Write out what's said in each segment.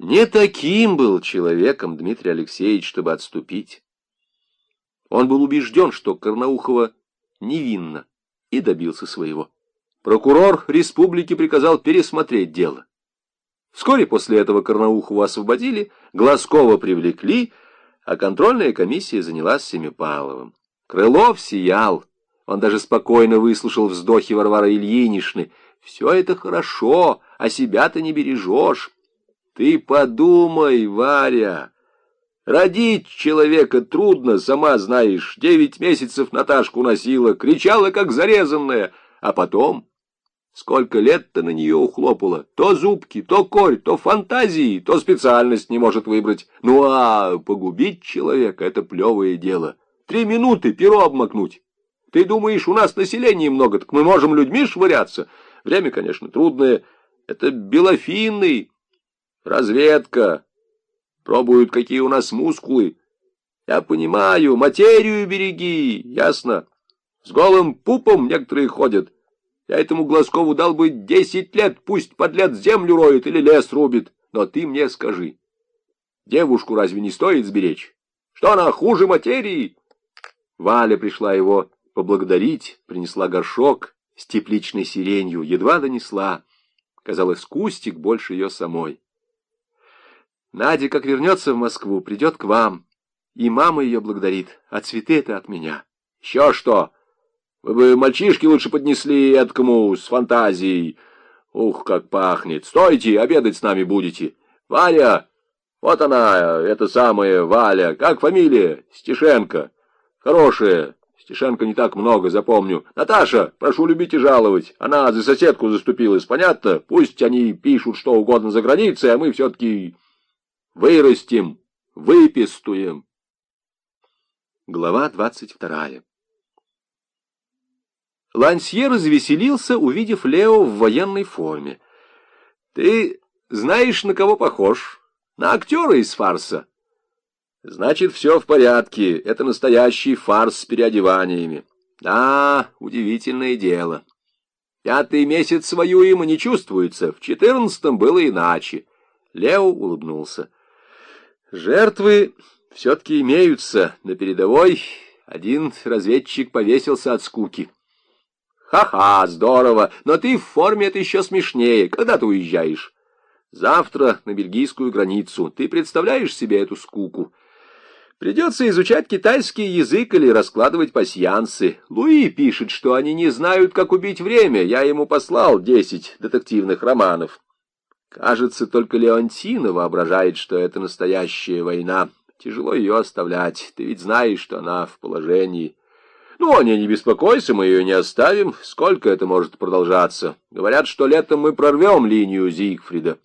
Не таким был человеком Дмитрий Алексеевич, чтобы отступить. Он был убежден, что Карнаухова невинна, и добился своего. Прокурор республики приказал пересмотреть дело. Вскоре после этого Карнаухову освободили, Глазкова привлекли, а контрольная комиссия занялась Семипаловым. Крылов сиял, он даже спокойно выслушал вздохи Варвары Ильиничны. «Все это хорошо, а себя ты не бережешь». «Ты подумай, Варя!» Родить человека трудно, сама знаешь. Девять месяцев Наташку носила, кричала, как зарезанная. А потом... Сколько лет-то на нее ухлопала. То зубки, то корь, то фантазии, то специальность не может выбрать. Ну а погубить человека — это плевое дело. Три минуты перо обмакнуть. Ты думаешь, у нас населения много, так мы можем людьми швыряться? Время, конечно, трудное. Это белофинный, разведка, Пробуют, какие у нас мускулы. Я понимаю, материю береги, ясно. С голым пупом некоторые ходят. Я этому Глазкову дал бы десять лет, пусть подлец землю роет или лес рубит. Но ты мне скажи, девушку разве не стоит сберечь? Что она хуже материи? Валя пришла его поблагодарить, принесла горшок с тепличной сиренью, едва донесла. Казалось, кустик больше ее самой. Надя, как вернется в Москву, придет к вам. И мама ее благодарит, а цветы это от меня. Еще что? Вы бы мальчишки лучше поднесли эткому с фантазией. Ух, как пахнет. Стойте, обедать с нами будете. Валя, вот она, это самая Валя. Как фамилия? Стешенко. Хорошая. Стешенко не так много, запомню. Наташа, прошу любить и жаловать. Она за соседку заступилась, понятно? Пусть они пишут что угодно за границей, а мы все-таки... Вырастим, выпистуем. Глава двадцать вторая. Лансье развеселился, увидев Лео в военной форме. «Ты знаешь, на кого похож? На актера из фарса?» «Значит, все в порядке. Это настоящий фарс с переодеваниями. Да, удивительное дело. Пятый месяц воюем и не чувствуется. В четырнадцатом было иначе». Лео улыбнулся. Жертвы все-таки имеются. На передовой один разведчик повесился от скуки. Ха-ха, здорово, но ты в форме это еще смешнее. Когда ты уезжаешь? Завтра на бельгийскую границу. Ты представляешь себе эту скуку? Придется изучать китайский язык или раскладывать пасьянсы. Луи пишет, что они не знают, как убить время. Я ему послал десять детективных романов. Кажется, только Леонтина воображает, что это настоящая война. Тяжело ее оставлять. Ты ведь знаешь, что она в положении. Ну, о ней не беспокойся, мы ее не оставим. Сколько это может продолжаться? Говорят, что летом мы прорвем линию Зигфрида.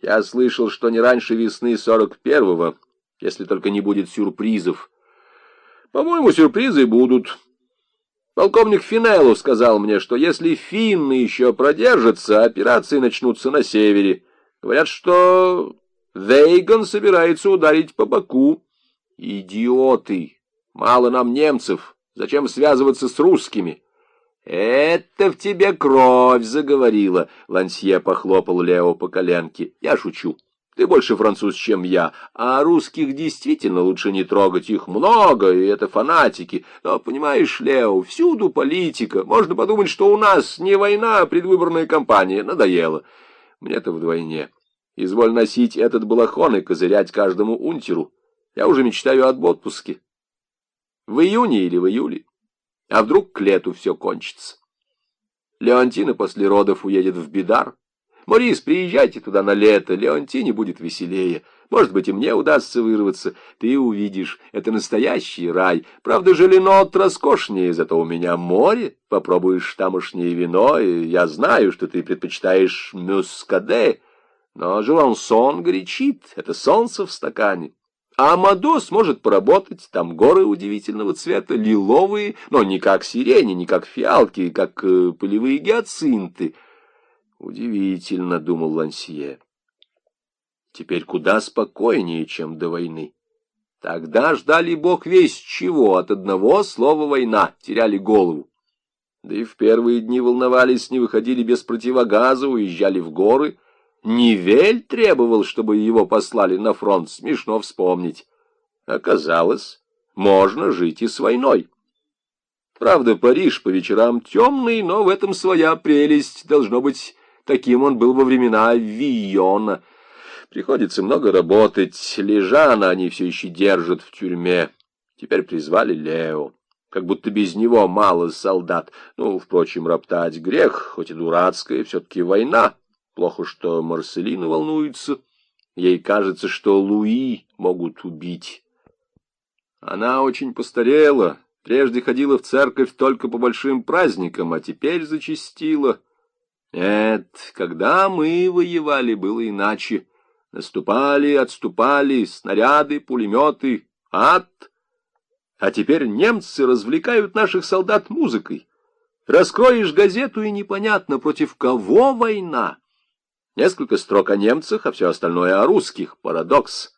Я слышал, что не раньше весны сорок первого, если только не будет сюрпризов. По-моему, сюрпризы будут. Полковник Финеллу сказал мне, что если финны еще продержатся, операции начнутся на севере. Говорят, что Вейган собирается ударить по Баку. Идиоты! Мало нам немцев. Зачем связываться с русскими? Это в тебе кровь заговорила. Лансье похлопал Лео по коленке. Я шучу. Ты больше француз, чем я, а русских действительно лучше не трогать, их много, и это фанатики. Но, понимаешь, Лео, всюду политика. Можно подумать, что у нас не война, а предвыборная кампания. Надоело. Мне-то вдвойне. Изволь носить этот балахон и козырять каждому унтеру. Я уже мечтаю об отпуске. В июне или в июле. А вдруг к лету все кончится? Леонтина после родов уедет в Бидар. Морис, приезжайте туда на лето, Леонтине будет веселее. Может быть, и мне удастся вырваться. Ты увидишь, это настоящий рай. Правда, Желенот роскошнее, зато у меня море. Попробуешь тамошнее вино, и я знаю, что ты предпочитаешь мюскаде. Но Желансон горячит, это солнце в стакане. А Амадос может поработать, там горы удивительного цвета, лиловые, но не как сирени, не как фиалки, как э, полевые гиацинты — Удивительно, думал Лансье. Теперь куда спокойнее, чем до войны. Тогда ждали бог весь чего, от одного слова «война», теряли голову. Да и в первые дни волновались, не выходили без противогаза, уезжали в горы. Нивель требовал, чтобы его послали на фронт, смешно вспомнить. Оказалось, можно жить и с войной. Правда, Париж по вечерам темный, но в этом своя прелесть. Должно быть, таким он был во времена Вийона. Приходится много работать. Лежана они все еще держат в тюрьме. Теперь призвали Лео. Как будто без него мало солдат. Ну, впрочем, роптать грех, хоть и дурацкая, все-таки война. Плохо, что Марселина волнуется. Ей кажется, что Луи могут убить. Она очень постарела. Прежде ходила в церковь только по большим праздникам, а теперь зачастила. Нет, когда мы воевали, было иначе. Наступали, отступали, снаряды, пулеметы, ад. А теперь немцы развлекают наших солдат музыкой. Раскроешь газету, и непонятно, против кого война. Несколько строк о немцах, а все остальное о русских. Парадокс.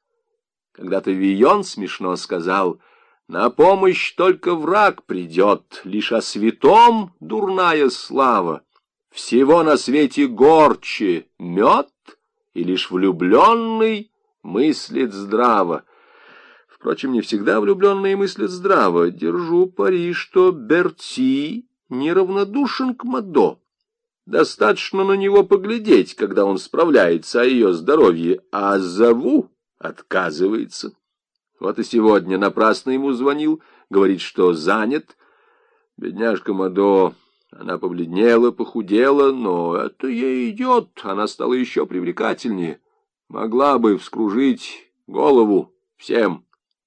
Когда-то Вийон смешно сказал, «На помощь только враг придет, лишь о святом дурная слава. Всего на свете горче мед, и лишь влюбленный мыслит здраво». Впрочем, не всегда влюбленные мыслят здраво. Держу пари, что Берти неравнодушен к Мадо. Достаточно на него поглядеть, когда он справляется о ее здоровье, а зову отказывается. Вот и сегодня напрасно ему звонил, говорит, что занят. Бедняжка Мадо, она побледнела, похудела, но это ей идет, она стала еще привлекательнее. Могла бы вскружить голову всем,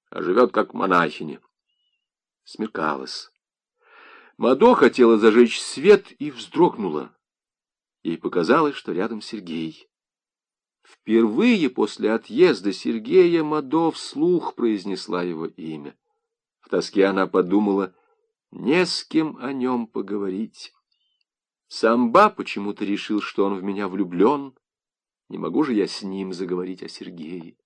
а живет как монахиня. Смеркалось. Мадо хотела зажечь свет и вздрогнула. Ей показалось, что рядом Сергей. Впервые после отъезда Сергея Мадо вслух произнесла его имя. В тоске она подумала, не с кем о нем поговорить. Самба почему-то решил, что он в меня влюблен. Не могу же я с ним заговорить о Сергее.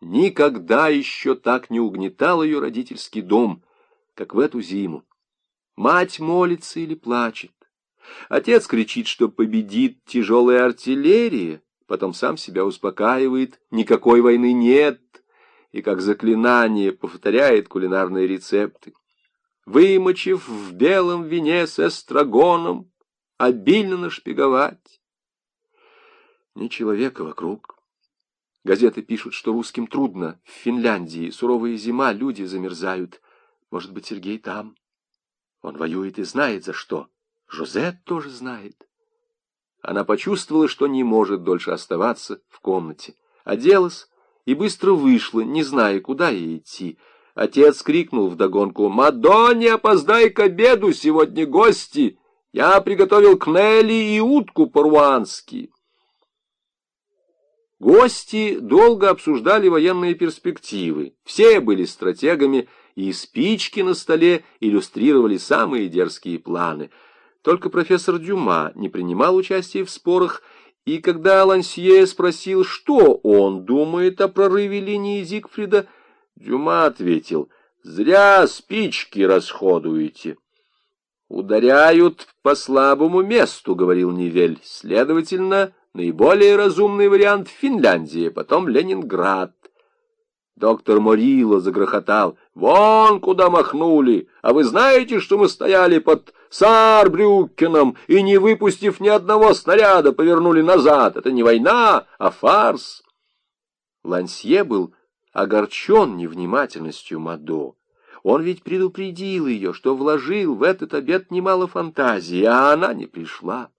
Никогда еще так не угнетал ее родительский дом, как в эту зиму. Мать молится или плачет. Отец кричит, что победит тяжелая артиллерия, потом сам себя успокаивает, никакой войны нет, и как заклинание повторяет кулинарные рецепты. Вымочив в белом вине с эстрагоном, обильно нашпиговать. Ни человека вокруг. Газеты пишут, что русским трудно. В Финляндии суровая зима, люди замерзают. Может быть, Сергей там. Он воюет и знает, за что. Жозет тоже знает. Она почувствовала, что не может дольше оставаться в комнате. Оделась и быстро вышла, не зная, куда ей идти. Отец крикнул вдогонку, «Мадо, не опоздай к обеду, сегодня гости! Я приготовил кнели и утку по-руански!» Гости долго обсуждали военные перспективы. Все были стратегами, и спички на столе иллюстрировали самые дерзкие планы — только профессор Дюма не принимал участия в спорах, и когда Лансье спросил, что он думает о прорыве линии Зигфрида, Дюма ответил, «Зря спички расходуете». «Ударяют по слабому месту», — говорил Нивель. «Следовательно, наиболее разумный вариант — Финляндия, потом Ленинград». Доктор Морило загрохотал. «Вон куда махнули! А вы знаете, что мы стояли под Саарбрюкеном и, не выпустив ни одного снаряда, повернули назад? Это не война, а фарс!» Лансье был огорчен невнимательностью Мадо. Он ведь предупредил ее, что вложил в этот обед немало фантазии, а она не пришла.